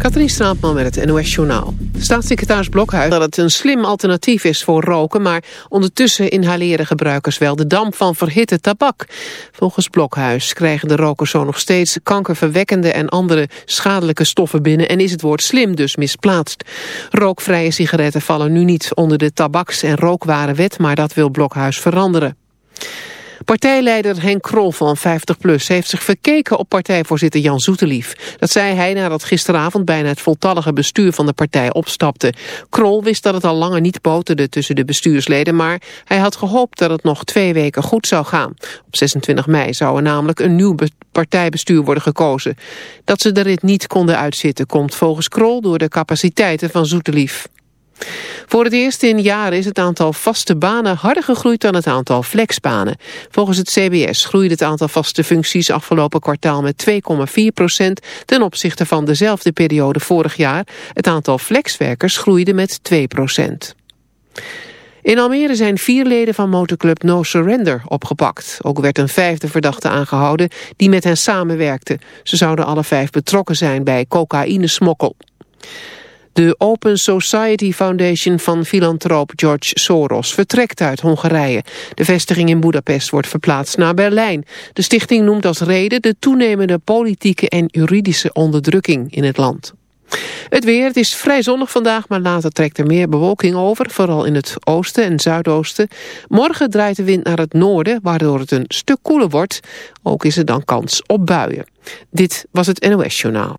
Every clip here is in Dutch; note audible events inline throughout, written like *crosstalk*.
Katrien Straatman met het NOS Journaal. Staatssecretaris Blokhuis dat het een slim alternatief is voor roken... maar ondertussen inhaleren gebruikers wel de damp van verhitte tabak. Volgens Blokhuis krijgen de rokers zo nog steeds kankerverwekkende... en andere schadelijke stoffen binnen en is het woord slim dus misplaatst. Rookvrije sigaretten vallen nu niet onder de tabaks- en rookwarenwet... maar dat wil Blokhuis veranderen. Partijleider Henk Krol van 50PLUS heeft zich verkeken op partijvoorzitter Jan Zoetelief. Dat zei hij nadat gisteravond bijna het voltallige bestuur van de partij opstapte. Krol wist dat het al langer niet boterde tussen de bestuursleden, maar hij had gehoopt dat het nog twee weken goed zou gaan. Op 26 mei zou er namelijk een nieuw partijbestuur worden gekozen. Dat ze de rit niet konden uitzitten komt volgens Krol door de capaciteiten van Zoetelief. Voor het eerst in jaren is het aantal vaste banen harder gegroeid dan het aantal flexbanen. Volgens het CBS groeide het aantal vaste functies afgelopen kwartaal met 2,4 procent ten opzichte van dezelfde periode vorig jaar. Het aantal flexwerkers groeide met 2 procent. In Almere zijn vier leden van motorclub No Surrender opgepakt. Ook werd een vijfde verdachte aangehouden die met hen samenwerkte. Ze zouden alle vijf betrokken zijn bij cocaïnesmokkel. De Open Society Foundation van filantroop George Soros vertrekt uit Hongarije. De vestiging in Budapest wordt verplaatst naar Berlijn. De stichting noemt als reden de toenemende politieke en juridische onderdrukking in het land. Het weer, het is vrij zonnig vandaag, maar later trekt er meer bewolking over, vooral in het oosten en zuidoosten. Morgen draait de wind naar het noorden, waardoor het een stuk koeler wordt. Ook is er dan kans op buien. Dit was het NOS Journaal.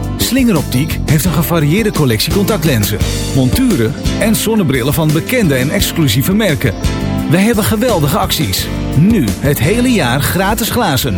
Slingeroptiek heeft een gevarieerde collectie contactlenzen, monturen en zonnebrillen van bekende en exclusieve merken. Wij hebben geweldige acties. Nu het hele jaar gratis glazen.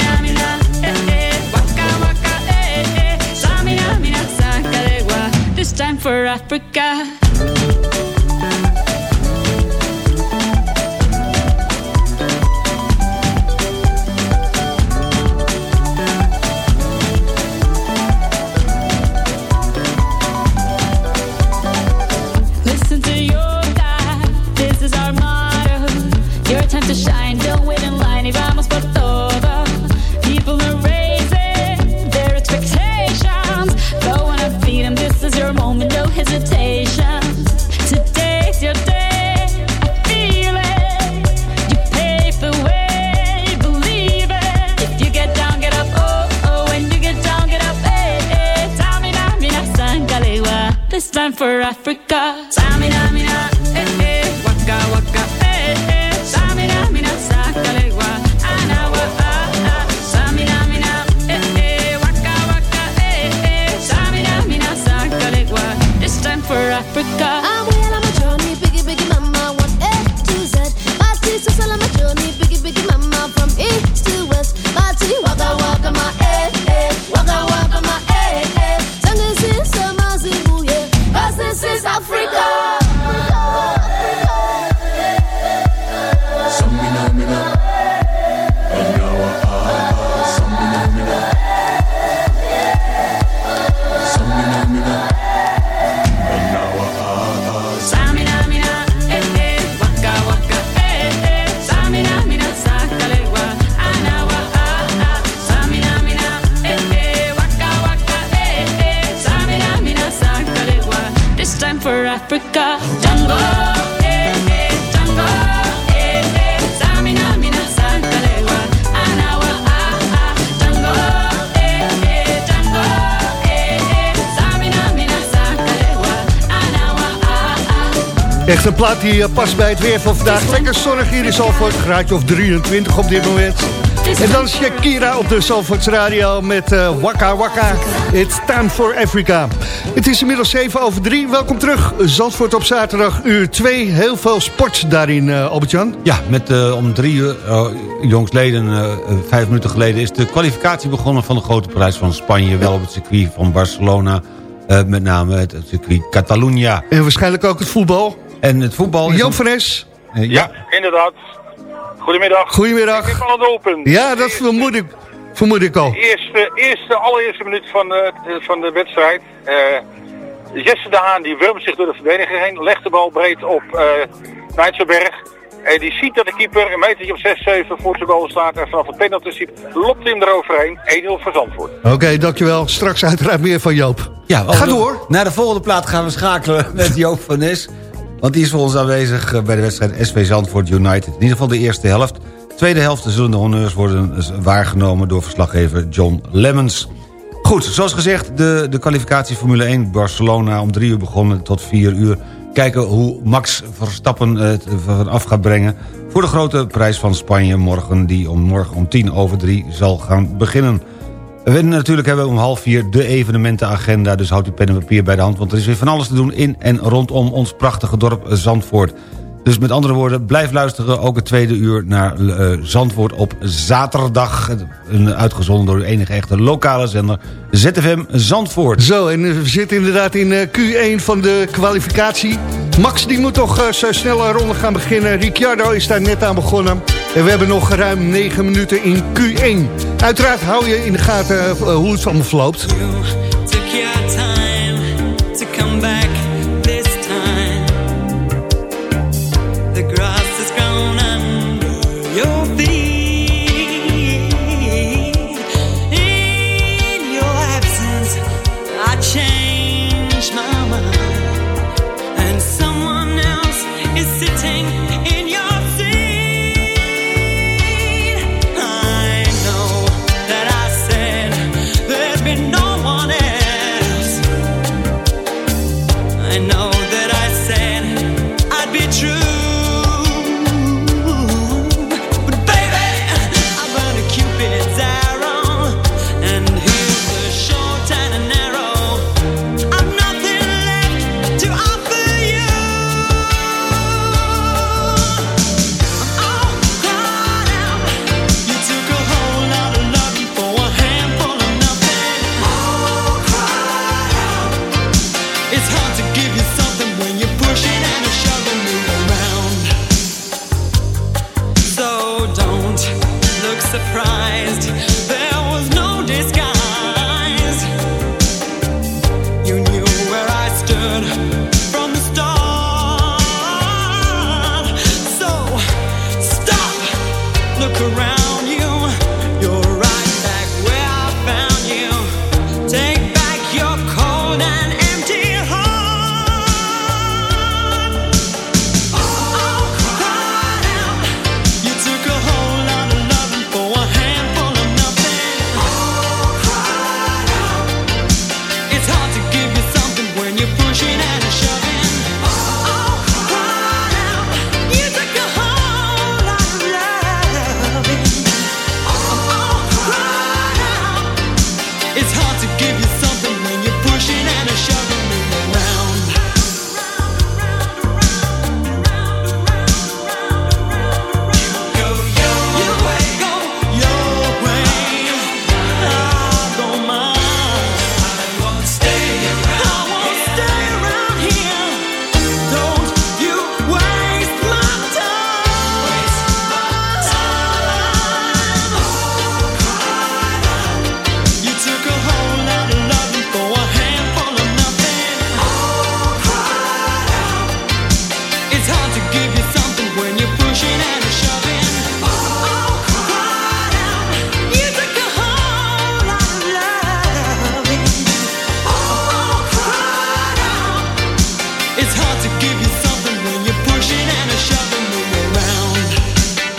Time for Africa. For Africa. Echt een plaat die eh, past bij het weer van vandaag. Lekker zonnig hier in Zalvoort. Graadje of 23 op dit moment. En dan Shakira op de Zalvoorts Radio met eh, Waka Waka. It's time for Africa. Het is inmiddels 7 over 3. Welkom terug. Zandvoort op zaterdag uur 2. Heel veel sport daarin, uh, Albert-Jan. Ja, met om drie uur, uh, jongsleden, vijf minuten geleden... is de kwalificatie begonnen van de grote prijs van Spanje. Wel op het circuit van Barcelona. met name het, het circuit Catalunya. En waarschijnlijk ook het voetbal. En het voetbal... is Joop om- van Es. eh, Ja, inderdaad. Goedemiddag. Goedemiddag. Ik heb al een open. Ja, dat vermoed ik, vermoed ik al. Eerste, eerste, allereerste minuut van, de van de wedstrijd. Eh, Jesse de Haan die wurmt zich door de verdediging heen. Legt de bal breed op uh, Nijtsenberg. En die ziet dat de keeper een metertje op 6-7 voor zijn goal staat. En vanaf de penalty ziet, lopt hij hem eroverheen. 1-0 voor Zandvoort. Oké, dankjewel. Straks uiteraard meer van Joop. Ja, Ga door. Naar de volgende plaat gaan we schakelen met Joop van Nes. Want die is voor ons aanwezig eh, bij de wedstrijd SV Zandvoort United. In ieder geval de eerste helft. Tweede helft zullen de honneurs worden waargenomen door verslaggever John Lemmens. Goed, zoals gezegd, de, de kwalificatie Formule 1 Barcelona om drie uur begonnen tot vier uur. Kijken hoe Max Verstappen het vanaf gaat brengen... voor de grote prijs van Spanje morgen... die om morgen om tien over drie zal gaan beginnen. We natuurlijk hebben we om half vier de evenementenagenda... dus houd uw pen en papier bij de hand... want er is weer van alles te doen in en rondom ons prachtige dorp Zandvoort. Dus met andere woorden, blijf luisteren... ook het tweede uur naar eh, Zandvoort op zaterdag. Een, uitgezonden door uw enige echte lokale zender ZFM Zandvoort. Zo, en we zitten inderdaad in eh, Q1 van de kwalificatie. Max die moet toch zo snelle ronde gaan beginnen. Ricciardo is daar net aan begonnen. En we hebben nog ruim 9 minuten in Q1. Uiteraard hou je in de gaten uh, hoe het allemaal verloopt.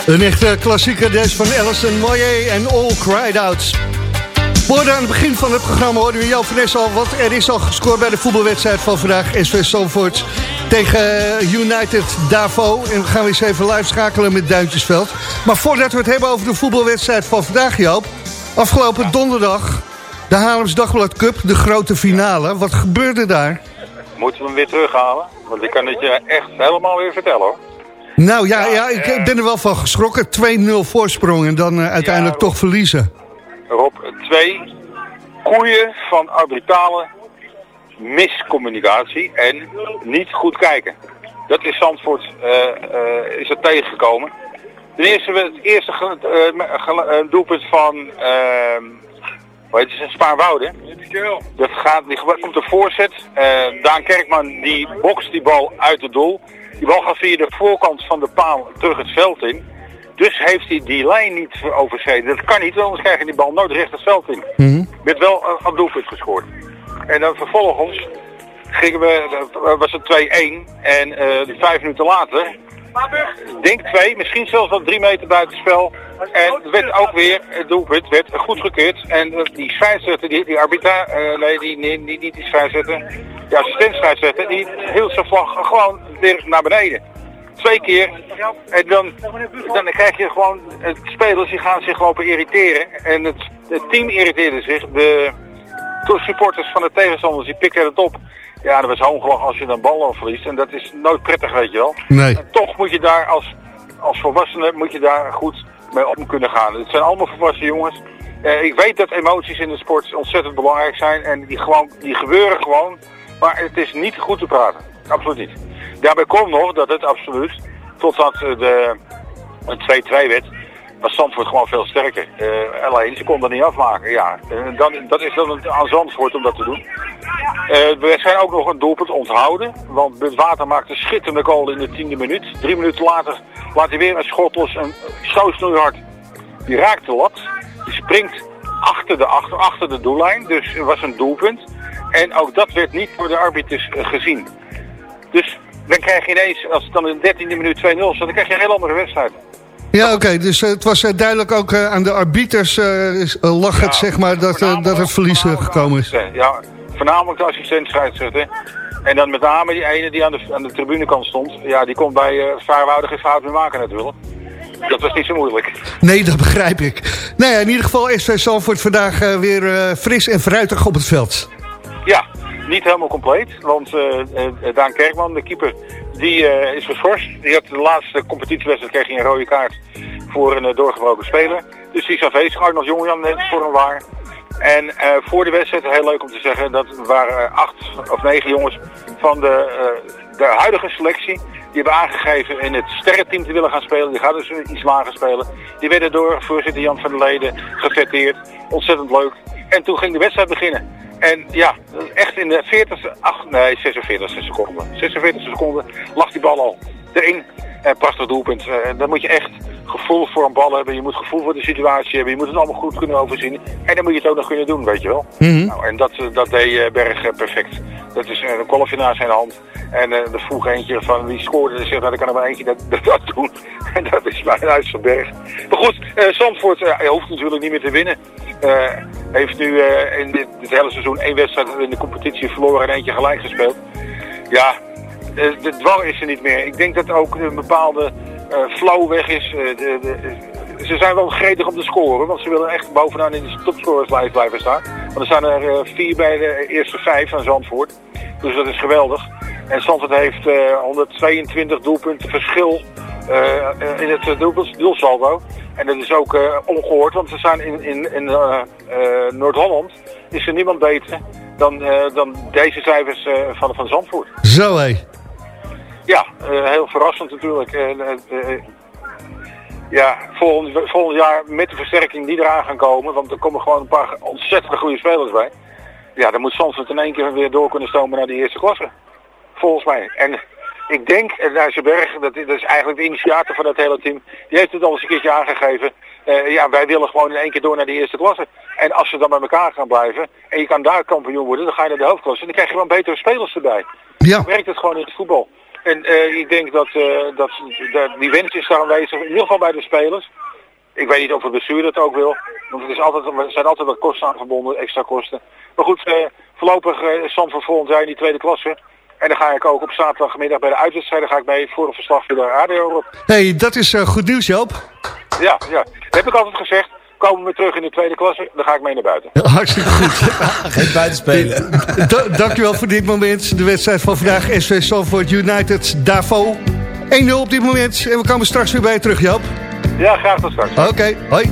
Een echte klassieker deze van Alison Moyer en All Cried Out. Hoorde aan het begin van het programma hoorden we Jan van al... wat er is al gescoord bij de voetbalwedstrijd van vandaag. SV Zandvoort tegen United Davo. En we gaan eens even live schakelen met Duintjesveld. Maar voordat we het hebben over de voetbalwedstrijd van vandaag, Joop... afgelopen donderdag de Haarlems Dagblad Cup, de grote finale. Wat gebeurde daar? Moeten we hem weer terughalen? Want ik kan het je echt helemaal weer vertellen hoor. Nou ja, ja ik ik ben er wel van geschrokken. 2-0 voorsprong en dan eh, uiteindelijk toch verliezen. Rob, twee koeien van arbitrale miscommunicatie en niet goed kijken. Dat is Zandvoort eh, eh, is er tegengekomen. Ten eerste, het eerste ge- eh, eh, doelpunt van hoe heet het, Spaarwouden. Dat gaat, die komt de voorzet. Eh, Daan Kerkman die bokst die bal uit het doel. Die bal gaat via de voorkant van de paal terug het veld in. Dus heeft hij die lijn niet overschreden. Dat kan niet, anders krijg je die bal nooit recht het veld in. Werd wel een, een doelpunt gescoord. En dan vervolgens gingen we, was het 2-1. En eh, vijf minuten later, denk twee, misschien zelfs wel drie meter buiten het spel. En werd ook weer, het doelpunt werd goedgekeurd. En die scheidsrechter, die, die arbitra, nee, die, nee, niet, niet die scheidsrechter, die assistent scheidsrechter, die hield zijn vlag gewoon weer naar beneden. Twee keer. En dan, dan krijg je gewoon, het spelers die gaan zich lopen irriteren. En het, het team irriteerde zich. De supporters van de tegenstanders die pikken het op. Ja, dat was hoongelach als je een bal al verliest. En dat is nooit prettig, weet je wel. Nee. En toch moet je daar als, als volwassene moet je daar goed mee om kunnen gaan. Het zijn allemaal volwassen jongens. Eh, ik weet dat emoties in de sport ontzettend belangrijk zijn. En die, gewoon, die gebeuren gewoon. Maar het is niet goed te praten. Absoluut niet. Daarbij komt nog dat het absoluut, totdat eh, de een 2-2 werd, was Zandvoort gewoon veel sterker. Eh, alleen, ze konden niet afmaken. Ja, En dan, dat is dan aan Zandvoort om dat te doen. Eh, we zijn ook nog een doelpunt onthouden. Want Bud Water maakte schitterende goal in de tiende minuut. Drie minuten later laat hij weer een schot los. En zo snoeihard. Die raakt de lat. Die springt achter de, achter, achter de doellijn. Dus het was een doelpunt. En ook dat werd niet door de arbiters gezien. Dus dan krijg je ineens, als het dan in de dertiende minuut 2-0 staat, dan krijg je een heel andere wedstrijd. Ja, oké. dus eh, het was eh, duidelijk ook eh, aan de arbiters is- lag het, zeg maar, dat, dat het verlies gekomen is. Ja, voornamelijk de assistent scheidsrechter. En dan met name die ene die aan de, aan de tribunekant stond. Ja, die kon bij uh, Vaarwoude geen fout meer maken natuurlijk. Dat was niet zo moeilijk. Nee, dat begrijp ik. Nou ja, in ieder geval SV Zandvoort vandaag weer fris en fruitig op het veld. Ja, niet helemaal compleet. Want Daan Kerkman, de keeper, die eh, is geschorst. Die had de laatste competitiewedstrijd kreeg hij een rode kaart voor een eh, doorgebroken speler. Dus die is afwezig. Arnold Jongejan neemt voor hem waar. En eh, voor de wedstrijd, heel leuk om te zeggen, dat waren acht of negen jongens van de, de huidige selectie. Die hebben aangegeven in het sterrenteam te willen gaan spelen. Die gaan dus iets lager spelen. Die werden door voorzitter Jan van der Leden gefeteerd. Ontzettend leuk. En toen ging de wedstrijd beginnen. En ja, echt in de 40ste, ach, nee, 46e seconde. 46e seconde lag die bal al erin. En prachtig doelpunt. Eh, dan moet je echt gevoel voor een bal hebben. Je moet gevoel voor de situatie hebben. Je moet het allemaal goed kunnen overzien. En dan moet je het ook nog kunnen doen, weet je wel. Nou, en dat, eh, dat deed eh, Berg eh, perfect. Dat is eh, een kolfje naar zijn hand. En eh er vroeg eentje van wie scoorde. En zegt, nou, dan kan er maar eentje dat, *laughs* dat, dat doen. En dat is mijn huis van Berg. Maar goed, eh Zandvoort eh, hoeft natuurlijk niet meer te winnen. Heeft nu eh, in dit, dit hele seizoen één wedstrijd in de competitie verloren en eentje gelijk gespeeld. Ja, de, de dwang is er niet meer. Ik denk dat ook een bepaalde eh, flow weg is. Eh, de, ze zijn wel gretig om te scoren, want ze willen echt bovenaan in de topscorerslijst blijven staan. Want er staan er vier bij de eerste vijf van Zandvoort. Dus dat is geweldig. En Zandvoort heeft eh, 122 doelpunten verschil in het doel- doelsaldo. En dat is ook eh, ongehoord, want ze staan in, in, in eh, eh, Noord-Holland is er niemand beter dan, eh, dan deze cijfers eh, van, van Zandvoort. Zo hé. Ja, eh, heel verrassend natuurlijk. Eh, eh, ja, volgend, volgend jaar met de versterking die eraan gaan komen, want er komen gewoon een paar ontzettend goede spelers bij. Ja, dan moet Zandvoort in één keer weer door kunnen stomen naar de eerste klasse. Volgens mij. En ik denk, en Nijsselberg, dat, dat is eigenlijk de initiator van dat hele team, die heeft het al eens een keertje aangegeven. Eh, ja, wij willen gewoon in één keer door naar de eerste klasse. En als ze dan met elkaar gaan blijven, en je kan daar kampioen worden, dan ga je naar de hoofdklasse. En dan krijg je gewoon betere spelers erbij. Ja. Werkt het gewoon in het voetbal. En eh, ik denk dat, eh, dat, dat die wens is daar aanwezig, in ieder geval bij de spelers. Ik weet niet of het bestuur dat ook wil. Want het is altijd, er zijn altijd wat kosten aan verbonden, extra kosten. Maar goed, eh, voorlopig uh, Zandvoort volgend jaar in die tweede klasse. En dan ga ik ook op zaterdagmiddag bij de uitwedstrijden ga ik mee voor een verslag voor de radio op. hey, dat is eh, goed nieuws Joop. Ja, ja. Dat heb ik altijd gezegd. Komen we terug in de tweede klasse, dan ga ik mee naar buiten. *laughs* Hartstikke goed. *laughs* Geen buitenspelen. *laughs* Da dankjewel voor dit moment. De wedstrijd van vandaag, SV Salford United, Davo. 1-0 op dit moment. En we komen straks weer bij je terug, Joop. Ja, graag tot straks. Oké, hoi.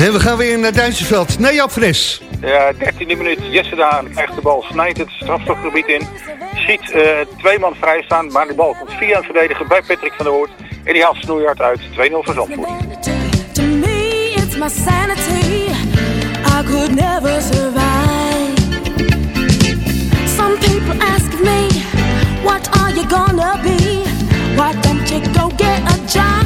En we gaan weer naar Duitsersveld. Naar Joop Fris. Ja, 13e minuut. Jesse Daan krijgt de bal, snijdt het strafstofgebied in. Ziet eh, twee man vrij staan, maar de bal komt via een verdediger bij Patrick van der Hoort. En die haalt snoeihard uit. 2-0 voor Zandvoort. To me, it's my sanity. I could never survive. Some people ask me, what are you gonna be? Why don't you go get a job?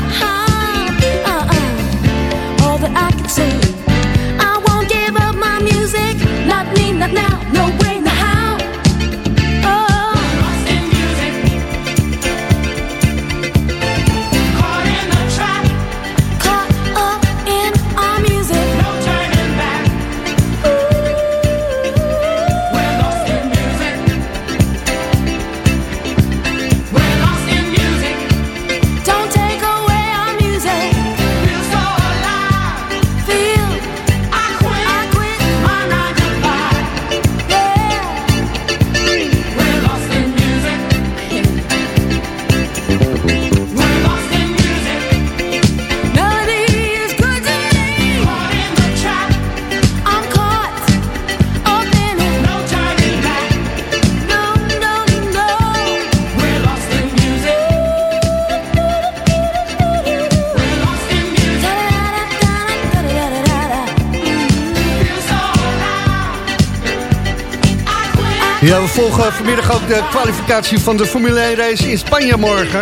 Ja, we volgen vanmiddag ook de kwalificatie van de Formule 1 race in Spanje morgen.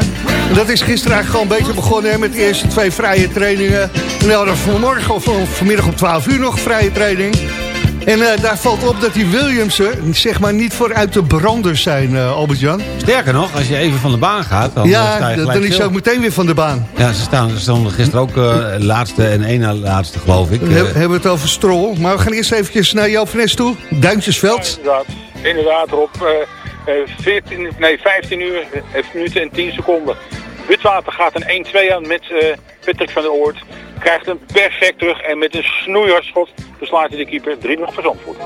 En dat is gisteren eigenlijk gewoon een beetje begonnen hè, met de eerste twee vrije trainingen. En we hadden vanmorgen of vanmiddag om 12 uur nog vrije training. En uh, daar valt op dat die Williamsen zeg maar niet vooruit de branders zijn, uh, Albert-Jan. Sterker nog, als je even van de baan gaat... Dan ja, sta je dan is je ook meteen weer van de baan. Ja, ze, staan, ze stonden gisteren ook uh, laatste en één na laatste, geloof ik. We hebben we het over Strol. Maar we gaan eerst eventjes naar Joop Nes toe. Duintjesveld. Ja, inderdaad. Inderdaad, op 14, nee, 15 uur, 11 minuten en 10 seconden. Witwater gaat een 1-2 aan met Patrick van der Oort. Krijgt hem perfect terug en met een snoeihartschot beslaat hij de keeper 3 nog voor Zandvoort.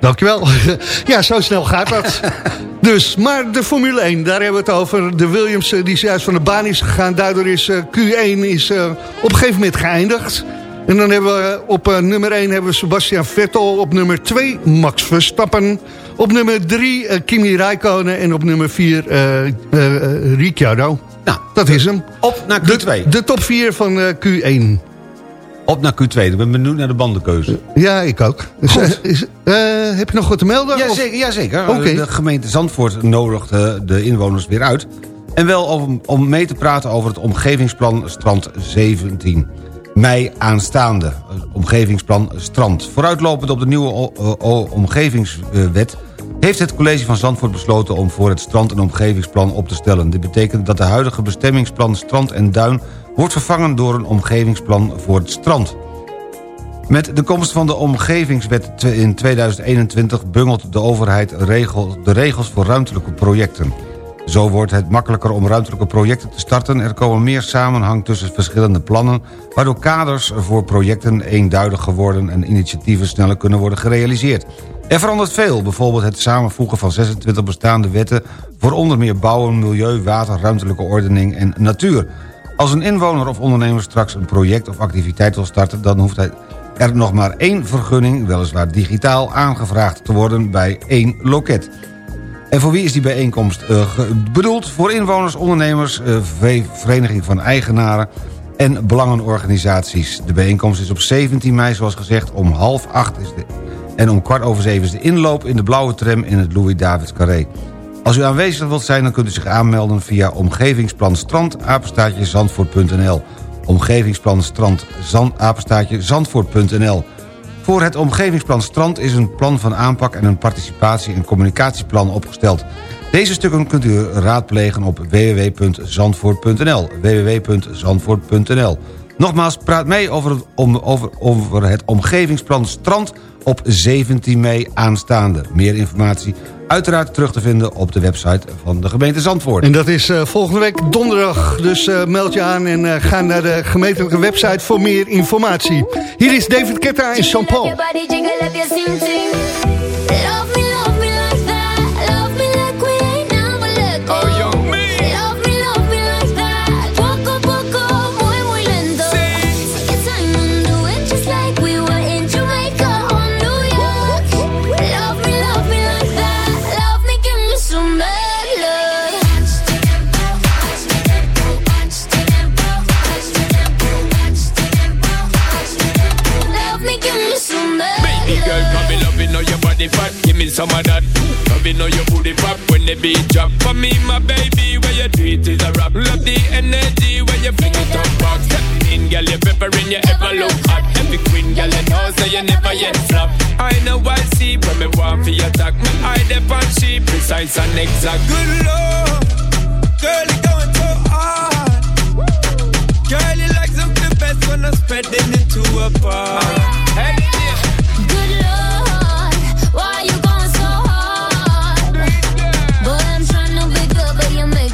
Dankjewel. *laughs* Ja, zo snel gaat dat. *laughs* dus, maar de Formule 1, daar hebben we het over. De Williams die juist van de baan is gegaan. Daardoor is uh, Q1 is, op een gegeven moment geëindigd. En dan hebben we op uh, nummer 1 hebben we Sebastian Vettel. Op nummer 2 Max Verstappen. Op nummer 3 Kimi Räikkönen. En op nummer 4 Ricciardo. Nou, dat is hem. Op naar Q2. De, de top 4 van Q1. Op naar Q2. Ik ben benieuwd naar de bandenkeuze. Ja, ik ook. Dus, uh, is, uh, *laughs* heb je nog wat te melden? Ja, zeker. Ja, zeker. Okay. De gemeente Zandvoort nodigt de inwoners weer uit. En wel om, om mee te praten over het omgevingsplan Strand 17. Mei aanstaande. Omgevingsplan Strand. Vooruitlopend op de nieuwe omgevingswet... heeft het college van Zandvoort besloten om voor het strand een omgevingsplan op te stellen. Dit betekent dat de huidige bestemmingsplan Strand en Duin wordt vervangen door een omgevingsplan voor het strand. Met de komst van de omgevingswet in 2021 bungelt de overheid de regels voor ruimtelijke projecten. Zo wordt het makkelijker om ruimtelijke projecten te starten. Er komen meer samenhang tussen verschillende plannen... waardoor kaders voor projecten eenduidig geworden... en initiatieven sneller kunnen worden gerealiseerd. Er verandert veel, bijvoorbeeld het samenvoegen van 26 bestaande wetten... voor onder meer bouwen, milieu, water, ruimtelijke ordening en natuur... Als een inwoner of ondernemer straks een project of activiteit wil starten... dan hoeft hij er nog maar één vergunning, weliswaar digitaal, aangevraagd te worden bij één loket. En voor wie is die bijeenkomst uh, bedoeld? Voor inwoners, ondernemers, uh, vereniging van eigenaren en belangenorganisaties. De bijeenkomst is op 17 mei, zoals gezegd, om half acht is de, en om kwart over zeven is de inloop in de blauwe tram in het Louis-Davids Carré. Als u aanwezig wilt zijn, dan kunt u zich aanmelden via omgevingsplan strand, zandvoort.nl. Voor het omgevingsplan strand is een plan van aanpak en een participatie- en communicatieplan opgesteld. Deze stukken kunt u raadplegen op www.zandvoort.nl. www.zandvoort.nl. Nogmaals, praat mee over het, over, over het omgevingsplan strand op 17 mei aanstaande. Meer informatie uiteraard terug te vinden op de website van de gemeente Zandvoort. En dat is uh, volgende week donderdag. Dus uh, meld je aan en uh, ga naar de gemeentelijke website voor meer informatie. Hier is David Ketta en Jean Paul. Give me some of that. Loving know your booty pop when the beat drop. For me, my baby, where you do it is a rap. Love the energy when you fling it up. Step in, girl, you peppering, you ever look hot. Every queen, girl, you know, so you never yet flop. I know I see when me want for your attack. Me eye the on she precise and exact. Good lord, girl, you going so hard. Girl, you like something best when I'm spreading it to a bar. Hey,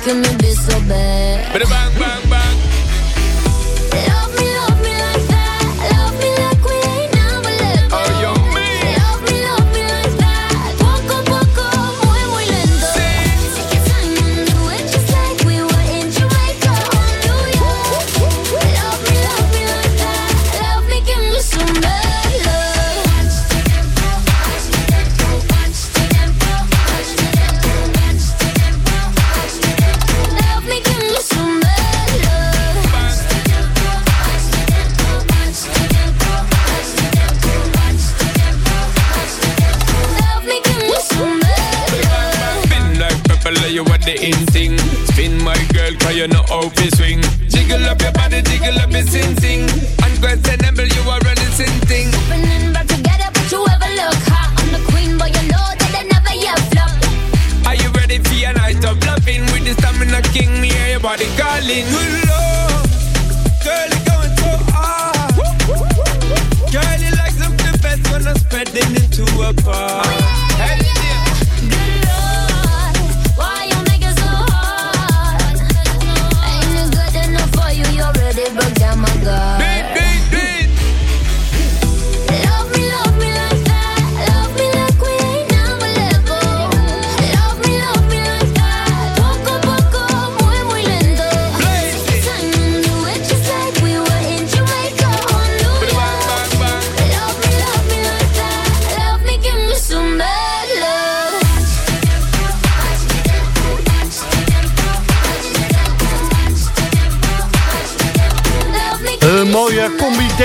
making me be so bad.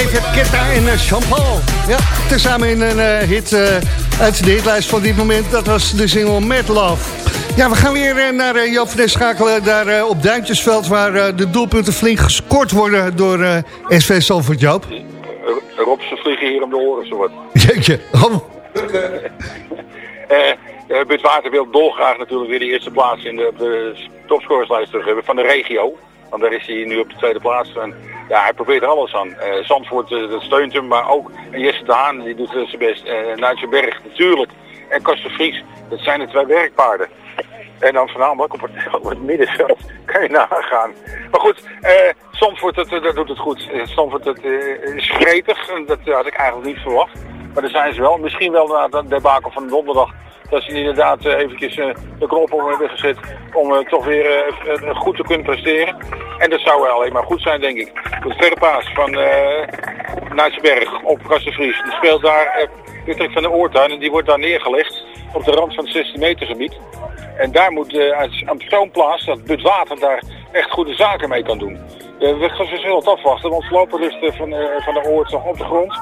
David Guetta en eh, Jean-Paul. Ja, tezamen in een eh, hit eh, uit de hitlijst van dit moment. Dat was de single Mad Love. Ja, we gaan weer naar uh, Joop van der schakelen. Daar op Duintjesveld waar de doelpunten flink gescoord worden door SV Salford Joop. Rob, ze vliegen hier om de oren zo wat. *laughs* Jeetje, oh, Bud Water wil dolgraag natuurlijk weer de eerste plaats in de, de topscorerslijst terug hebben van de regio. Want daar is hij nu op de tweede plaats. En ja, hij probeert er alles aan. Eh, Zandvoort eh, dat steunt hem, maar ook Jesse de Haan die doet eh, zijn best. Uh, Berg natuurlijk. En Kasten Vries, dat zijn de twee werkpaarden. En dan voornamelijk op het, *laughs* op het middenveld *laughs* kan je nagaan. Maar goed, eh dat, dat doet het goed. Zandvoort dat, is gretig. Dat had ik eigenlijk niet verwacht. Maar daar zijn ze wel. Misschien wel na de debakel van donderdag. Dat ze inderdaad eh, eventjes eh, de knop om hebben gezet. Om eh, toch weer goed te kunnen presteren. En dat zou alleen maar goed zijn, denk ik. De verre paas van Nijtsberg op Kastenvries. Die speelt daar Patrick van de Oortuin. En die wordt daar neergelegd op de rand van het 16 meter gebied. En daar moet aan zo'n plaats dat Bud Water daar echt goede zaken mee kan doen. We gaan zullen het afwachten, want voorlopig ligt van, van de Oort nog op de grond.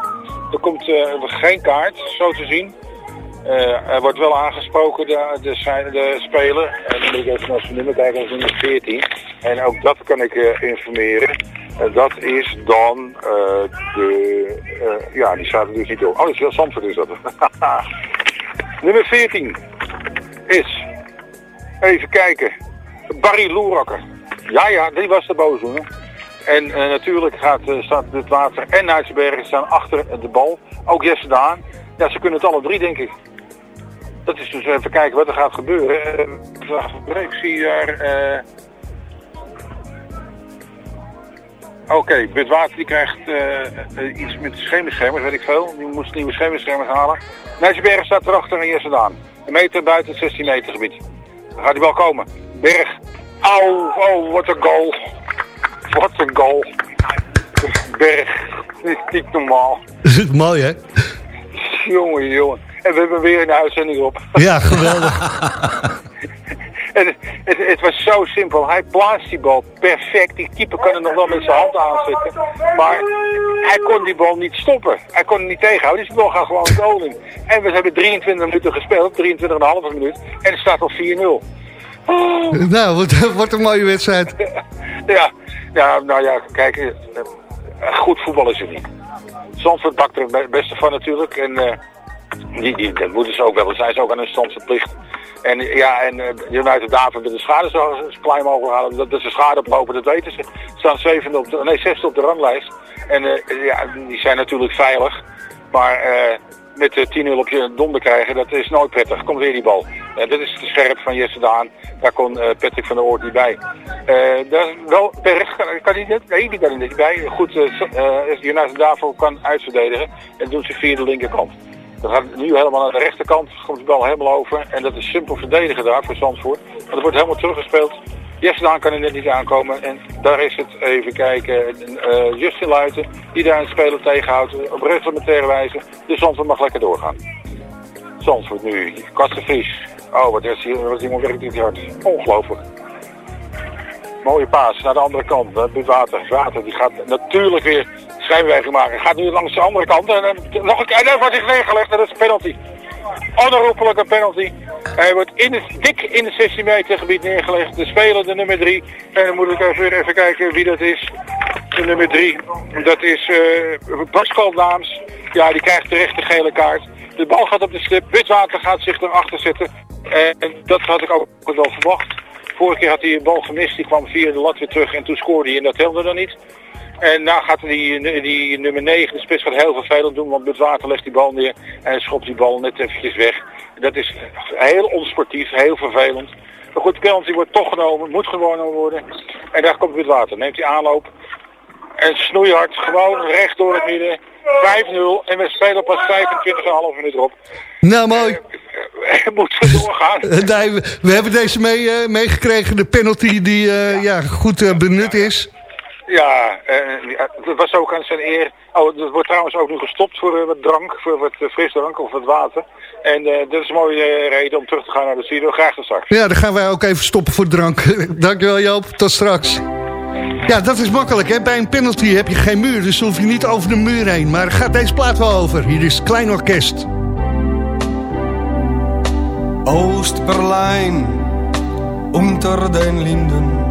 Er komt geen kaart, zo te zien. Eh, er wordt wel aangesproken, de, de, de speler. En dan moet ik even nummer kijken, dat is nummer 14. En ook dat kan ik eh, informeren. Eh, dat is dan de... ja, die staat er dus niet op. Oh, dat is wel Zandvoort is dat. *laughs* nummer 14 is... Even kijken. Barry Loerakker. Ja, ja, die was de boosdoener. En natuurlijk gaat, staat het water en Nijtsbergen staan achter de bal. Ook Jesse Daan. Ja, ze kunnen het alle drie, denk ik. Dat is dus even kijken wat er gaat gebeuren. Eh, ik zie daar... eh, Oké, Water die krijgt eh, eh, iets met schemerschermers, weet ik veel. Die moest nieuwe schemerschermers halen. Nijtsbergen staat erachter en Jesse Daan. Een meter buiten het 16 meter gebied. Dan gaat die bal komen. Berg. Au, oh, wat een goal. Wat een goal. Berg. Niet, niet normaal. *laughs* mooi hè? Jongen, jongen. En we hebben weer een uitzending op. Ja, geweldig. *laughs* En het, het, het was zo simpel. Hij plaatst die bal perfect. Die keeper kan er nog wel met zijn hand aanzetten. Maar hij kon die bal niet stoppen. Hij kon hem niet tegenhouden. Dus die bal gaat gewoon de goal in. En we hebben 23 minuten gespeeld. 23,5 minuut. En het staat al 4-0. Oh. Nou, wordt, *laughs* wordt een mooie wedstrijd. *laughs* Ja, ja, nou ja, kijk, eh, goed voetbal is het niet. Zandvoort bakt er het be- beste van natuurlijk. En eh, die, die, dat moeten ze ook wel. Dan zijn ze ook aan hun stand verplicht. En ja, en uh, United David met de schade zo klein mogelijk halen. Dat, dat ze schade oplopen, dat weten ze. Ze staan zevende op de, nee, zesde op de ranglijst. En eh, ja, die zijn natuurlijk veilig. Maar eh, met eh, 10-0 op je donder krijgen, dat is nooit prettig. Komt weer die bal. Eh, dat is te scherp van Jesse Daan. Daar kon Patrick van der Oort niet bij. Is wel Berg, kan, kan hij dit? Nee, die kan er niet bij. Goed, uh, United daarvoor kan uitverdedigen. En doet ze via de linkerkant. Dan gaat het nu helemaal naar de rechterkant. Komt de bal helemaal over. En dat is simpel verdedigen daar voor Zandvoort. Maar er wordt helemaal teruggespeeld. Jesse kan er net niet aankomen. En daar is het, even kijken, eh, Justin Luiten. Die daar een speler tegenhoudt. Op reglementaire wijze. Dus Zandvoort mag lekker doorgaan. Zandvoort nu. Kastenvries. Oh, wat is hier? Wat iemand werkt niet hard. Ongelooflijk. Mooie paas naar de andere kant. Dat Water. Water die gaat natuurlijk weer schijnbeweging maken. Gaat nu langs de andere kant. En, dan nog een keer. Wordt hij neergelegd. En dat is een penalty. Onherroepelijke penalty. Hij wordt in het, dik in het 16 meter gebied neergelegd. De speler, de nummer 3. En dan moet ik even, even kijken wie dat is. De nummer 3. Dat is uh, Pascal Daams. Ja, die krijgt terecht de gele kaart. De bal gaat op de slip. Witwater gaat zich erachter zetten. En dat had ik ook wel verwacht. Vorige keer had hij een bal gemist. Die kwam via de lat weer terug en toen scoorde hij. En dat telde dan niet. En nou gaat die, die nummer 9, de spits, gaat heel vervelend doen. Want Witwater legt die bal neer en schopt die bal net eventjes weg. Dat is heel onsportief, heel vervelend. Maar goed, de penalty wordt toch genomen, moet gewonnen worden. En daar komt Witwater. Neemt hij aanloop. En snoeihard, gewoon recht door het midden. 5-0 en we spelen pas 25,5 minuten op. Nou, mooi. Uh, moeten we doorgaan. *laughs* nee, we, we, hebben deze mee, uh, meegekregen, de penalty die uh, ja, goed benut is. Ja, dat was ook aan zijn eer. Oh, het wordt trouwens ook nu gestopt voor wat drank, voor wat frisdrank of wat water. En dat is een mooie reden om terug te gaan naar de studio. Graag tot straks. Ja, dan gaan wij ook even stoppen voor drank. *laughs* Dankjewel Joop, tot straks. Ja, dat is makkelijk. Hè? Bij een penalty heb je geen muur, dus hoef je niet over de muur heen. Maar gaat deze plaat wel over. Hier is Klein Orkest. Oost-Berlijn, unter den Linden.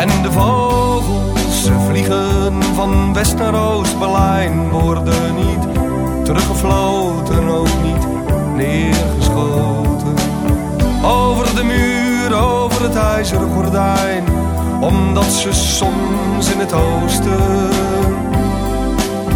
En de vogels ze vliegen van West naar Oost-Berlijn, worden niet teruggefloten, ook niet neergeschoten. Over de muur, over het ijzeren gordijn, omdat ze soms in het oosten,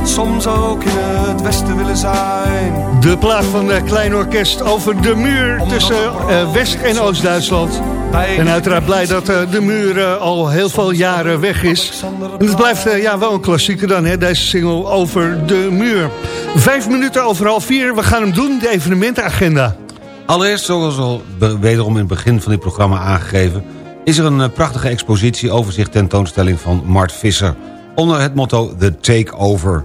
soms ook in het westen willen zijn. De plaat van de Klein Orkest over de muur tussen uh, West- en Oost-Duitsland. En uiteraard blij dat uh, de muur uh, al heel veel jaren weg is. Het blijft uh, ja, wel een klassieker dan, hè, deze single over de muur. Vijf minuten over half vier, we gaan hem doen, de evenementenagenda. Allereerst, zoals al wederom in het begin van dit programma aangegeven... is er een prachtige expositie overzicht tentoonstelling van Mart Visser... onder het motto The Takeover.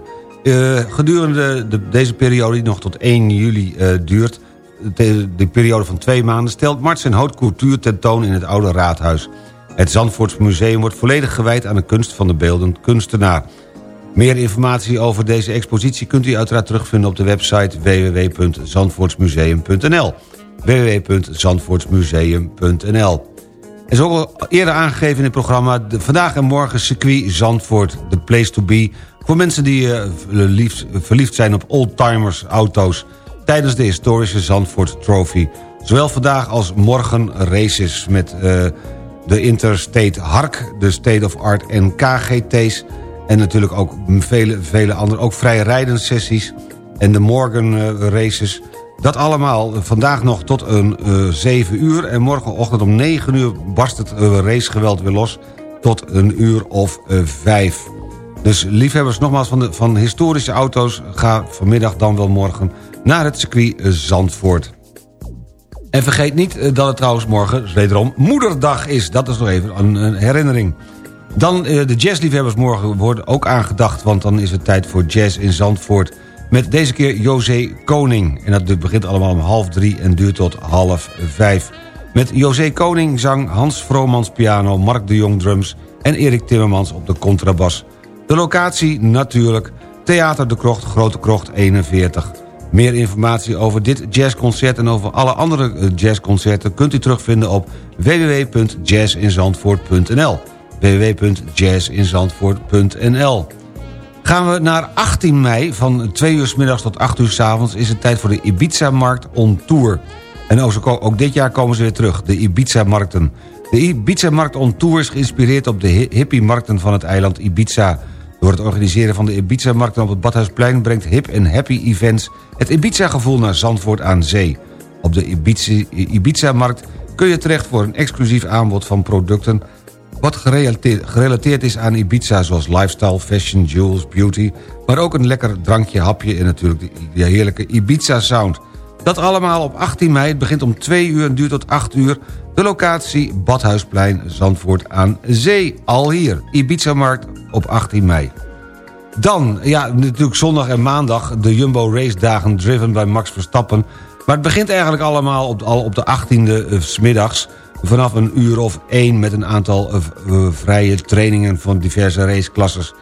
gedurende de, deze periode, die nog tot 1 juli duurt de, de, periode van twee maanden... stelt Mart zijn haute tentoon in het Oude Raadhuis. Het Zandvoorts Museum wordt volledig gewijd aan de kunst van de beeldend kunstenaar. Meer informatie over deze expositie kunt u uiteraard terugvinden op de website www.zandvoortsmuseum.nl www.zandvoortsmuseum.nl En zoals al eerder aangegeven in het programma... Vandaag en morgen circuit Zandvoort, the place to be... voor mensen die lief, verliefd zijn op oldtimers auto's... tijdens de historische Zandvoort Trophy. Zowel vandaag als morgen races met uh, de Interstate Hark... de State of Art en KGT's... en natuurlijk ook vele, vele andere, ook sessies... en de Morgan uh, races... Dat allemaal vandaag nog tot een uh, 7 uur. En morgenochtend om 9 uur barst het racegeweld weer los tot een uur of uh, 5. Dus liefhebbers nogmaals van, de, van historische auto's... ga vanmiddag dan wel morgen naar het circuit Zandvoort. En vergeet niet dat het trouwens morgen wederom moederdag is. Dat is nog even een, herinnering. Dan de jazzliefhebbers morgen worden ook aangedacht... want dan is het tijd voor jazz in Zandvoort... Met deze keer José Koning. En dat begint allemaal om half drie en duurt tot half vijf. Met José Koning zang Hans Vromans piano, Mark de Jong drums... en Erik Timmermans op de contrabas. De locatie natuurlijk Theater de Krocht, Grote Krocht 41. Meer informatie over dit jazzconcert en over alle andere jazzconcerten... kunt u terugvinden op www.jazzinzandvoort.nl www.jazzinzandvoort.nl Gaan we naar 18 mei, van 2 uur s middags tot 8 uur s avonds... is het tijd voor de Ibiza-markt on Tour. En ook, dit jaar komen ze weer terug, de Ibiza-markten. De Ibiza-markt on Tour is geïnspireerd op de hippie-markten van het eiland Ibiza. Door het organiseren van de Ibiza-markten op het Badhuisplein... brengt hip en happy events het Ibiza-gevoel naar Zandvoort aan zee. Op de Ibiza-markt kun je terecht voor een exclusief aanbod van producten wat gerelateerd, is aan Ibiza... zoals lifestyle, fashion, jewels, beauty... maar ook een lekker drankje, hapje en natuurlijk de heerlijke Ibiza-sound. Dat allemaal op 18 mei. Het begint om 2 uur en duurt tot 8 uur. De locatie Badhuisplein, Zandvoort aan Zee. Al hier, Ibiza-markt op 18 mei. Dan, ja, natuurlijk zondag en maandag... de Jumbo Race dagen driven bij Max Verstappen... maar het begint eigenlijk allemaal op, al op de 18e uh, smiddags vanaf een uur of één... met een aantal uh, vrije trainingen van diverse raceklasses.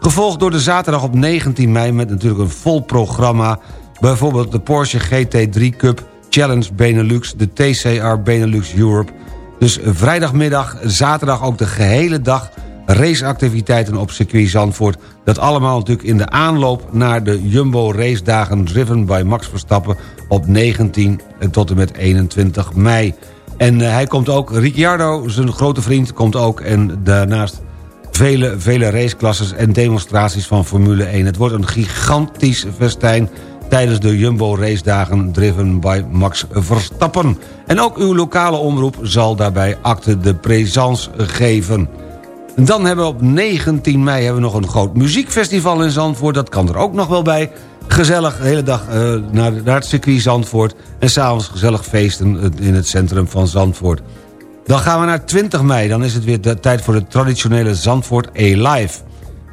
Gevolgd door de zaterdag op 19 mei met natuurlijk een vol programma... bijvoorbeeld de Porsche GT3 Cup Challenge Benelux... de TCR Benelux Europe. Dus vrijdagmiddag, zaterdag ook de gehele dag raceactiviteiten op circuit Zandvoort. Dat allemaal natuurlijk in de aanloop naar de Jumbo race dagen... driven by Max Verstappen op 19 tot en met 21 mei. En uh, hij komt ook, Ricciardo, zijn grote vriend, komt ook. En daarnaast vele, vele raceklasses en demonstraties van Formule 1. Het wordt een gigantisch festijn tijdens de Jumbo race dagen driven by Max Verstappen. En ook uw lokale omroep zal daarbij acte de présence geven. Dan hebben we op 19 mei hebben we nog een groot muziekfestival in Zandvoort. Dat kan er ook nog wel bij. Gezellig de hele dag uh, naar, naar het circuit Zandvoort... en s'avonds gezellig feesten in het centrum van Zandvoort. Dan gaan we naar 20 mei. Dan is het weer de tijd voor de traditionele Zandvoort A-Live.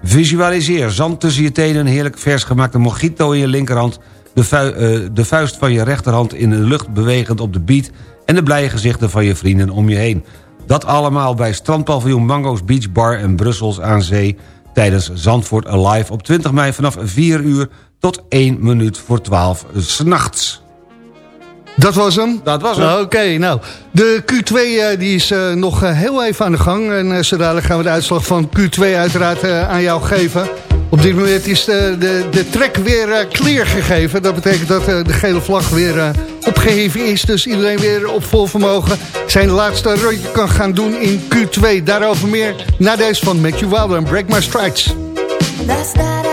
Visualiseer zand tussen je tenen, heerlijk vers gemaakte mojito in je linkerhand... De, uh, de vuist van je rechterhand in de lucht bewegend op de beat... en de blije gezichten van je vrienden om je heen. Dat allemaal bij strandpaviljoen Mango's Beach Bar en Brussels aan Zee... tijdens Zandvoort Alive op 20 mei vanaf 4 uur tot 1 minuut voor 12 s'nachts. Dat was hem? Dat was hem. Oké, okay, nou. De Q2 uh, die is uh, nog uh, heel even aan de gang. En uh, zodra gaan we de uitslag van Q2 uiteraard aan jou geven. Op dit moment is de, de, de trek weer clear gegeven. Dat betekent dat de gele vlag weer opgeheven is. Dus iedereen weer op vol vermogen zijn laatste rondje kan gaan doen in Q2. Daarover meer na deze van Matthew Wilder en Break My Strikes. Last night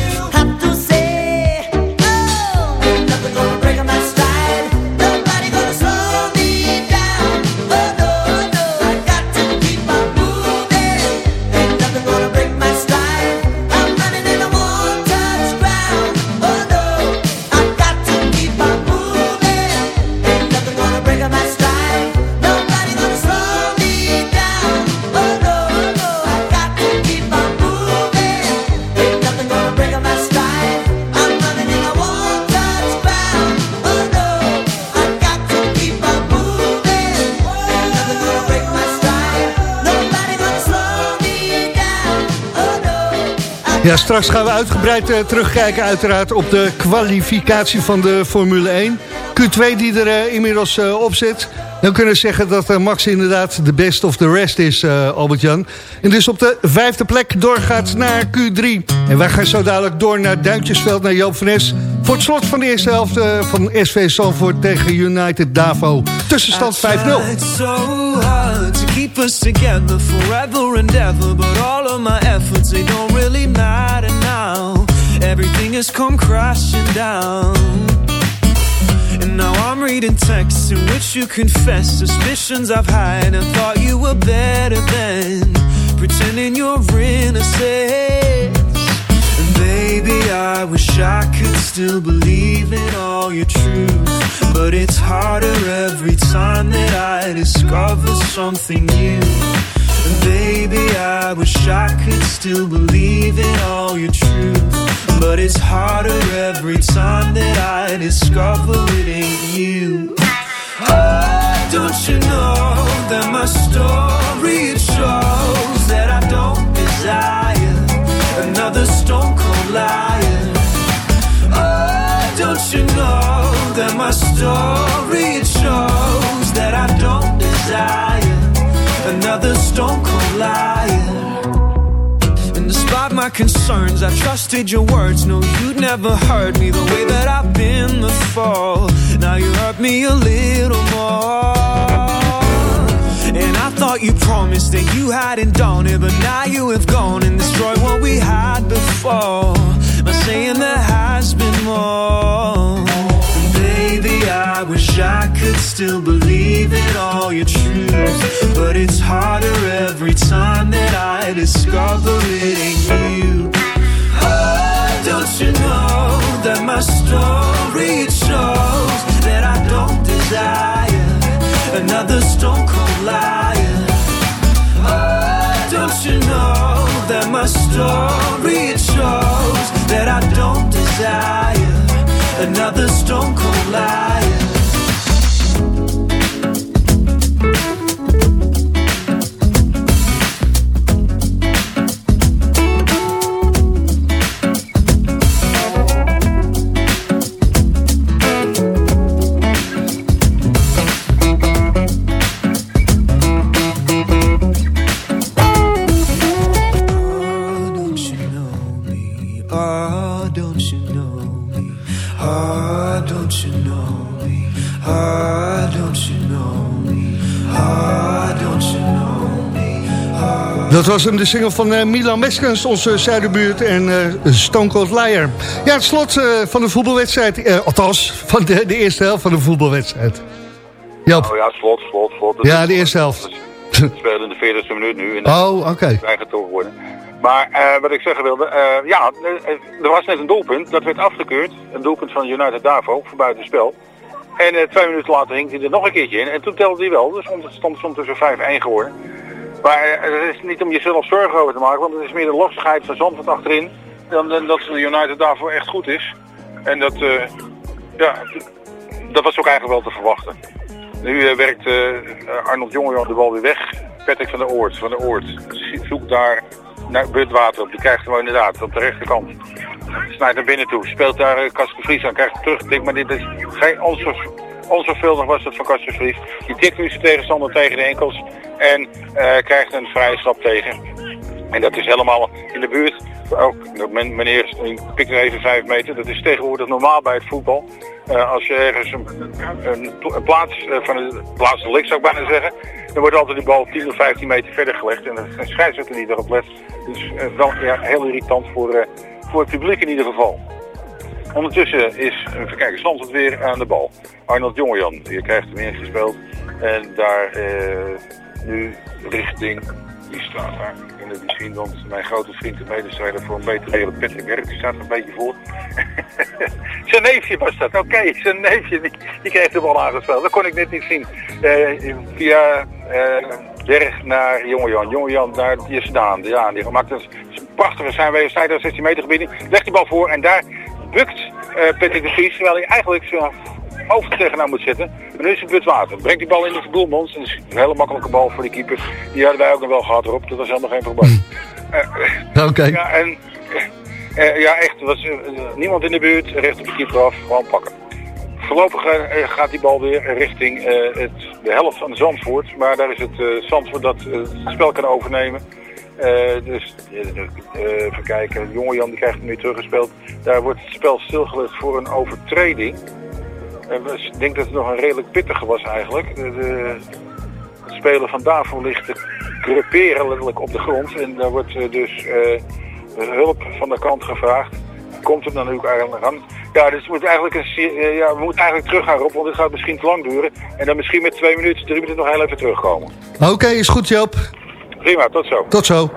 Ja, straks gaan we uitgebreid eh, terugkijken uiteraard op de kwalificatie van de Formule 1. Q2 die er eh, inmiddels eh, op zit. Dan kunnen we zeggen dat Max inderdaad de best of the rest is, Albert-Jan. En dus op de vijfde plek doorgaat naar Q3. En wij gaan zo dadelijk door naar Duintjesveld, naar Joop van Es... voor het slot van de eerste helft van SV Zandvoort tegen United Davo. Tussenstand 5-0. Everything has come crashing down. And now I'm reading texts in which you confess suspicions I've had and thought you were better than pretending you're innocent. Baby, I wish I could still believe in all your truth. But it's harder every time that I discover something new. Baby, I wish I could still believe in all your truth. But it's harder every time that I discover it ain't you. Oh, don't you know that my story my story it shows that I don't desire another stone cold liar. And despite my concerns, I trusted your words. No, you'd never hurt me the way that I've been the fall. Now you hurt me a little more. And I thought you promised that you hadn't done it, but now you have gone and destroyed what we had before. By saying there has been more. I wish I could still believe in all your truth. But it's harder every time that I discover it ain't you. Oh, don't you know that my story shows that I don't desire another stone cold liar. Oh, don't you know that my story shows that I don't desire another stone cold liar. Dat was hem, de single van eh, Milan Meskens, onze zuiderbuurt en eh, Stone Cold Liar. Ja, het slot eh, van de voetbalwedstrijd, althans van de, de eerste helft van de voetbalwedstrijd. Oh ja, slot, slot, slot. Dat Ja, de eerste helft. We spelen in de 40ste minuut nu. En Oh, oké. Wij getrokken worden. Maar wat ik zeggen wilde, ja, er was net een doelpunt. Dat werd afgekeurd. Een doelpunt van United Davo, voor buitenspel. En twee minuten later hing hij er nog een keertje in. En toen telde hij wel. Dus stond het stond, stond tussen 5-1 geworden. Maar eh, het is niet om jezelf zorgen over te maken, want het is meer de lastigheid van Zandvoort achterin dan, dat de United daarvoor echt goed is. En dat, eh, ja, dat was ook eigenlijk wel te verwachten. Nu eh, werkt eh, Arnold Jongejan de bal weer weg. Patrick van der Oort, van der Oort zoekt daar naar Budwater op. Die krijgt hem inderdaad op de rechterkant. Snijdt naar binnen toe. Speelt daar uh, Kasper Vries aan. Krijgt hem terug. Maar dit is geen onzorg, onzorgvuldig was het van Kasper Vries. Die tikt nu zijn tegenstander tegen de enkels. En eh, krijgt een vrije stap tegen. En dat is helemaal in de buurt. Ook, men- meneer pikt er even vijf meter. Dat is tegenwoordig normaal bij het voetbal. Eh, als je ergens een, een, een plaats eh, van de plaats zou ik bijna zeggen. Dan wordt altijd die bal 10 of 15 meter verder gelegd. En een scheidsrechter die erop let. Dus eh, wel ja, heel irritant voor, voor het publiek in ieder geval. Ondertussen is, even kijken, Zandvoort weer aan de bal. Arnold Jongejan, die krijgt hem ingespeeld. En daar nu richting, die staat. Ik ken het misschien, want mijn grote vriend en medestrijder voor een betere wereld, Patrick Werk, die staat er een beetje voor. *laughs* zijn neefje was dat, oké, zijn neefje, die, die kreeg de bal aangespeeld. Dat kon ik net niet zien. Eh, via eh Berg naar Jongejan, Jongejan naar Jessendaan. Ja, die maakt een prachtige zijnwege, snijdt naar 16 meter gebied, in, legt die bal voor en daar bukt eh Patrick de Vries, terwijl hij eigenlijk hoofd tegenaan moet zetten. Maar nu is het Butwater. Brengt die bal in de doelmond. Dat is een hele makkelijke bal voor die keeper. Die hadden wij ook nog wel gehad erop. Dat was helemaal geen probleem. Eh, Oké. Ja, en, eh, eh, ja, echt. Was eh, niemand in de buurt. Recht op de keeper af. Gewoon pakken. Voorlopig eh, gaat die bal weer richting eh, het, de helft van Zandvoort. Maar daar is het eh, Zandvoort dat eh, het spel kan overnemen. Eh, dus eh, eh, even kijken, Jongejan die krijgt hem nu teruggespeeld. Daar wordt het spel stilgelegd voor een overtreding. We- ik denk dat het nog een redelijk pittige was eigenlijk. De, de, het spelen van Davo ligt te creperen letterlijk op de grond. En daar wordt eh, dus eh, hulp van de kant gevraagd. Komt het dan natuurlijk eigenlijk aan. Ja, dus we moeten eigenlijk, een, eh, ja, we moeten eigenlijk terug gaan Rob, want dit gaat misschien te lang duren. En dan misschien met twee minuten, drie minuten nog heel even terugkomen. Oké, is goed Joop. Prima, tot zo. Tot zo.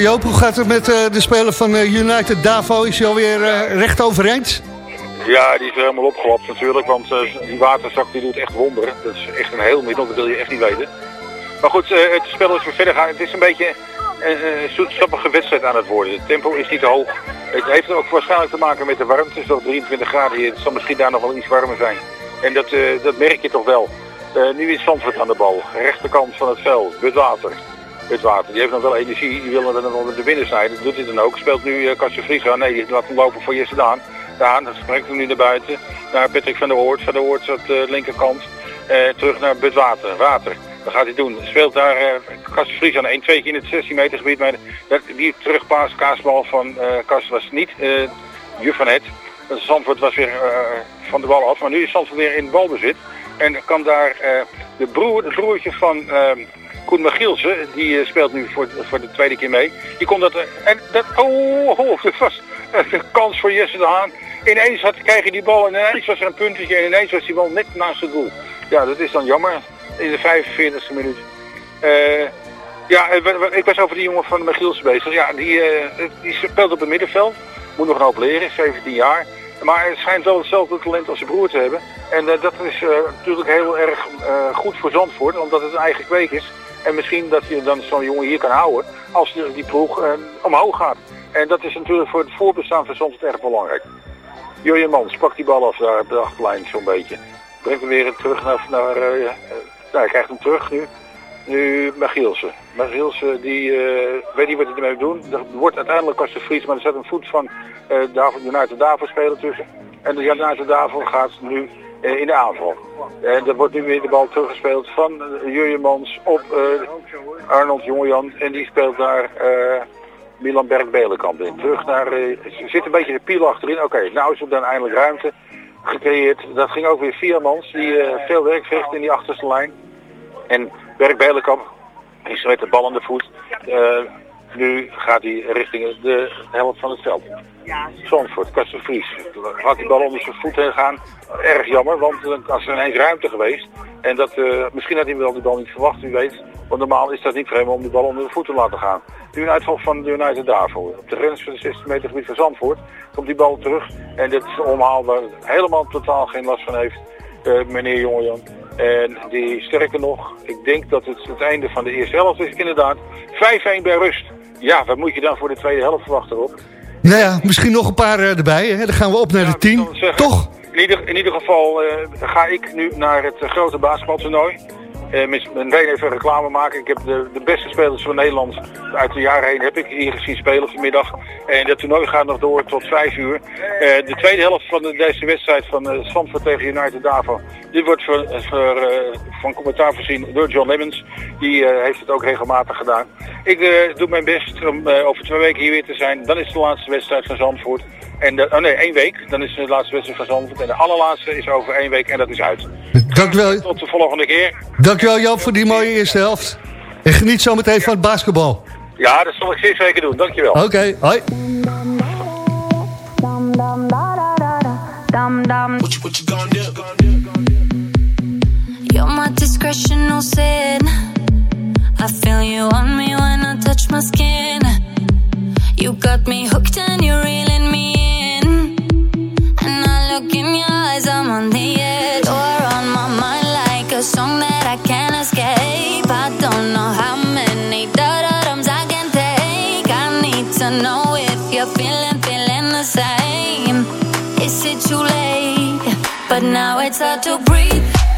Joop, hoe gaat het met eh, de speler van eh, United Davo? Is hij alweer eh, recht overeind? Ja, die is helemaal opgelapt natuurlijk, want die waterzak die doet echt wonderen. Dat is echt een heel middel, dat wil je echt niet weten. Maar goed, het spel is weer verder gaan. Het is een beetje een zoetsappige wedstrijd aan het worden. Het tempo is niet hoog. Het heeft ook waarschijnlijk te maken met de warmte. Het is nog 23 graden hier. Het zal misschien daar nog wel iets warmer zijn. En dat, dat merk je toch wel. Nu is Zandvoort aan de bal. Rechterkant van het veld. Budwater. Budwater. Die heeft nog wel energie. Die wil er nog de binnen. Dat doet hij dan ook. Speelt nu uh, Kastje Vries aan. Nee, die laat hem lopen voor Jesse Daan. Dat brengt hem nu naar buiten. Naar Patrick van der Hoort. Van der Hoort zat de linkerkant. Eh, terug naar Budwater. Water. Wat gaat hij doen? Speelt daar uh, Vries aan 1 2 keer in het 16 meter gebied. Maar die terugpaas, kaasbal van uh, Kasper was niet uh, Juf van Het. Zandvoort was weer van de bal af. Maar nu is Zandvoort weer in balbezit. En kan daar de broer, het broertje van Koen Magielsen, die speelt nu voor, voor de tweede keer mee. Die komt dat... en dat... Oh, oh, dat was een kans voor Jesse de Haan. Ineens had, kreeg je die bal en ineens was er een puntje en ineens was die bal net naast het doel. Ja, dat is dan jammer in de 45e minuut. Uh, ja, ik was over die jongen van Michiels bezig. Ja, die, uh, die speelt op het middenveld. Moet nog een hoop leren, 17 jaar. Maar het schijnt wel hetzelfde talent als zijn broer te hebben. En dat is natuurlijk heel erg goed voor Zandvoort, omdat het een eigen kweek is. En misschien dat je dan zo'n jongen hier kan houden als die, die ploeg omhoog gaat. En dat is natuurlijk voor het voorbestaan van Zandvoort erg belangrijk. Jurjen Mans pakt die bal af daar op de achterlijn zo'n beetje. Brengt hem weer terug naar... naar nou, hij krijgt hem terug nu. Nu Magielsen. Magielsen die weet niet wat hij ermee moet doen. Er wordt uiteindelijk als de Vries, maar er zit een voet van uh, United Davo speler tussen. En de United Davo gaat nu in de aanval. En er wordt nu weer de bal teruggespeeld van uh, Jurjen Mans op Arnold Jongejan. En die speelt daar Milan Berg-Belenkamp in. Terug naar, uh, zit een beetje de piel achterin. Oké, nou is er dan eindelijk ruimte gecreëerd. Dat ging ook weer via Mans, die veel werk verricht in die achterste lijn. En Berg-Belenkamp is met de bal aan de voet. Nu gaat hij richting de helft van het veld. Zandvoort, Kasten Vries. Had die bal onder zijn voet heen gaan. Erg jammer, want dan was er ineens ruimte geweest. En dat, uh, misschien had hij wel die bal niet verwacht, u weet. Want normaal is dat niet voor hem om de bal onder de voet te laten gaan. Nu een uitval van de United daarvoor. Op de grens van de 16 meter gebied van Zandvoort komt die bal terug. En dit is omhaal waar helemaal totaal geen last van heeft, uh, meneer Jongejan. En die sterker nog, ik denk dat het het einde van de eerste helft is. Inderdaad, 5-1 bij rust. Ja, wat moet je dan voor de tweede helft verwachten op? Nou ja, misschien nog een paar uh, erbij. Hè? Dan gaan we op naar ja, de 10. Toch? In ieder, in ieder geval uh, ga ik nu naar het uh, grote basketbaltoernooi. Uh, meteen even reclame maken. Ik heb de, de beste spelers van Nederland uit de jaren heen heb ik hier gezien spelen vanmiddag. En dat toernooi gaat nog door tot 5 uur. Uh, de tweede helft van de, deze wedstrijd van uh, Zandvoort tegen United Davo. Dit wordt voor, van commentaar voorzien door John Lemmens. Die heeft het ook regelmatig gedaan. Ik doe mijn best om over twee weken hier weer te zijn. Dan is de laatste wedstrijd van Zandvoort. En de, oh nee, één week. Dan is de laatste wedstrijd van Zandvoort. En de allerlaatste is over één week en dat is uit. Dankjewel. Tot de volgende keer. Dankjewel Jan voor die mooie eerste helft. En geniet zo meteen van het basketbal. Ja, dat zal ik zeer zeker doen. Dankjewel. Oké, okay, hoi. You're my discretional sin. I feel you on me when I touch my skin. You got me hooked and you're reeling me in. On the edge. You're on my mind like a song that I can't escape. I don't know how many da-da-dums I can take. I need to know if you're feeling, feeling the same. Is it too late? But now it's hard to breathe.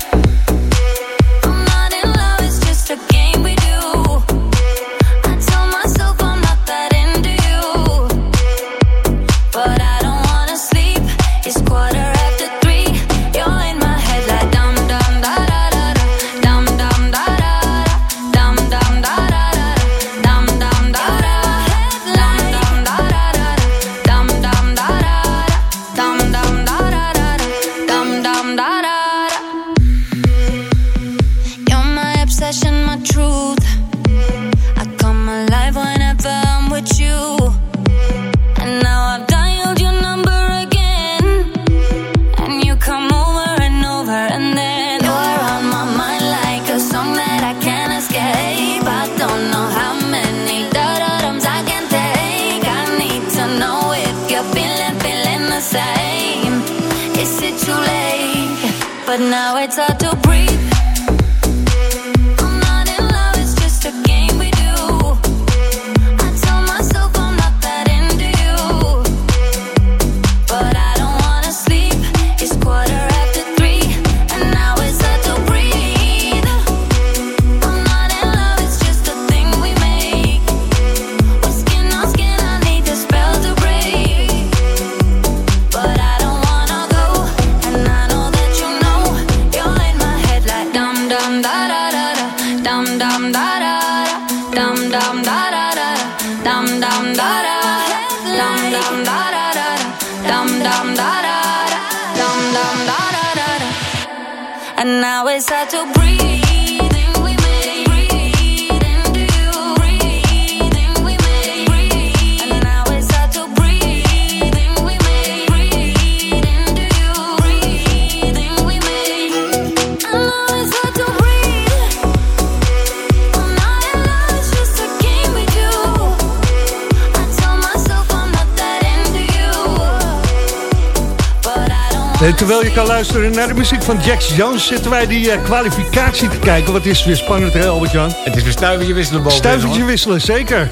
Terwijl je kan luisteren naar de muziek van Jax Jones... zitten wij die uh, kwalificatie te kijken. Wat is weer spannend, hè Albert-Jan? Het is weer stuivertje wisselen boven. Stuivertje wisselen, zeker.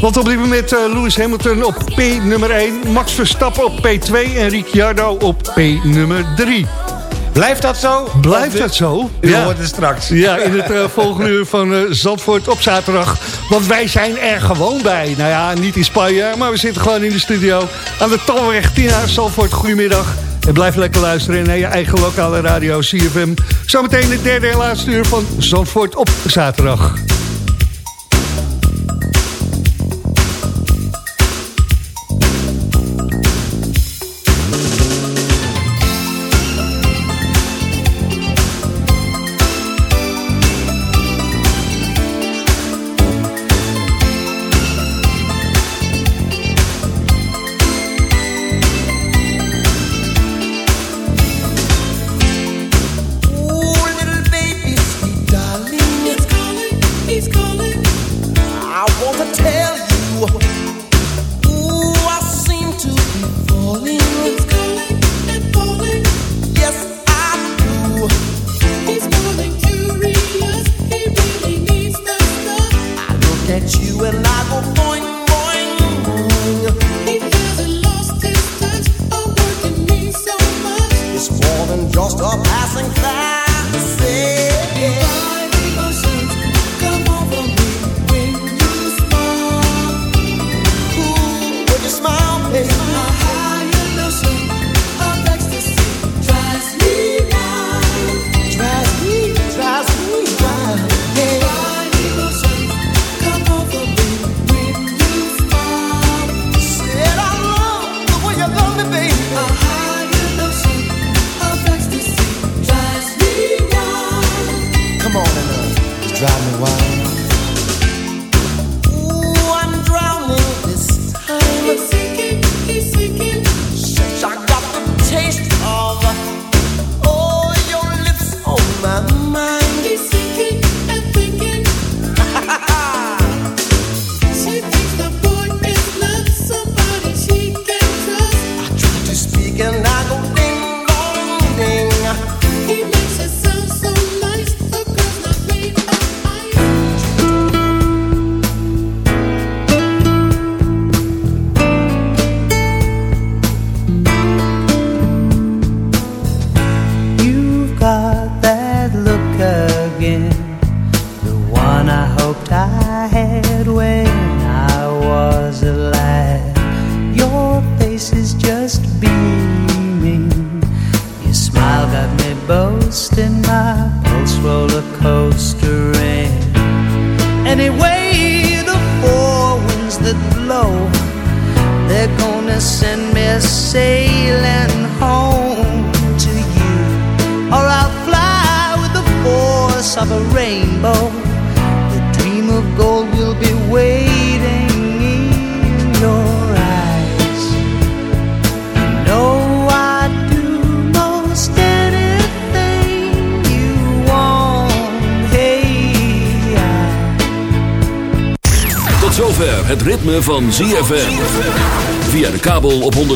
Want op dit moment uh, Lewis Hamilton op P nummer 1... Max Verstappen op P2 en Ricciardo op P nummer 3. Blijft dat zo? Blijft dat zo? U ja. hoort het straks. Ja, in het uh, volgende uur van uh, Zandvoort op zaterdag. Want wij zijn er gewoon bij. Nou ja, niet in Spanje, maar we zitten gewoon in de studio. Aan de Tolweg Tina Zandvoort, goedemiddag. En blijf lekker luisteren naar je eigen lokale radio CFM. Zometeen de derde en laatste uur van Zandvoort op zaterdag.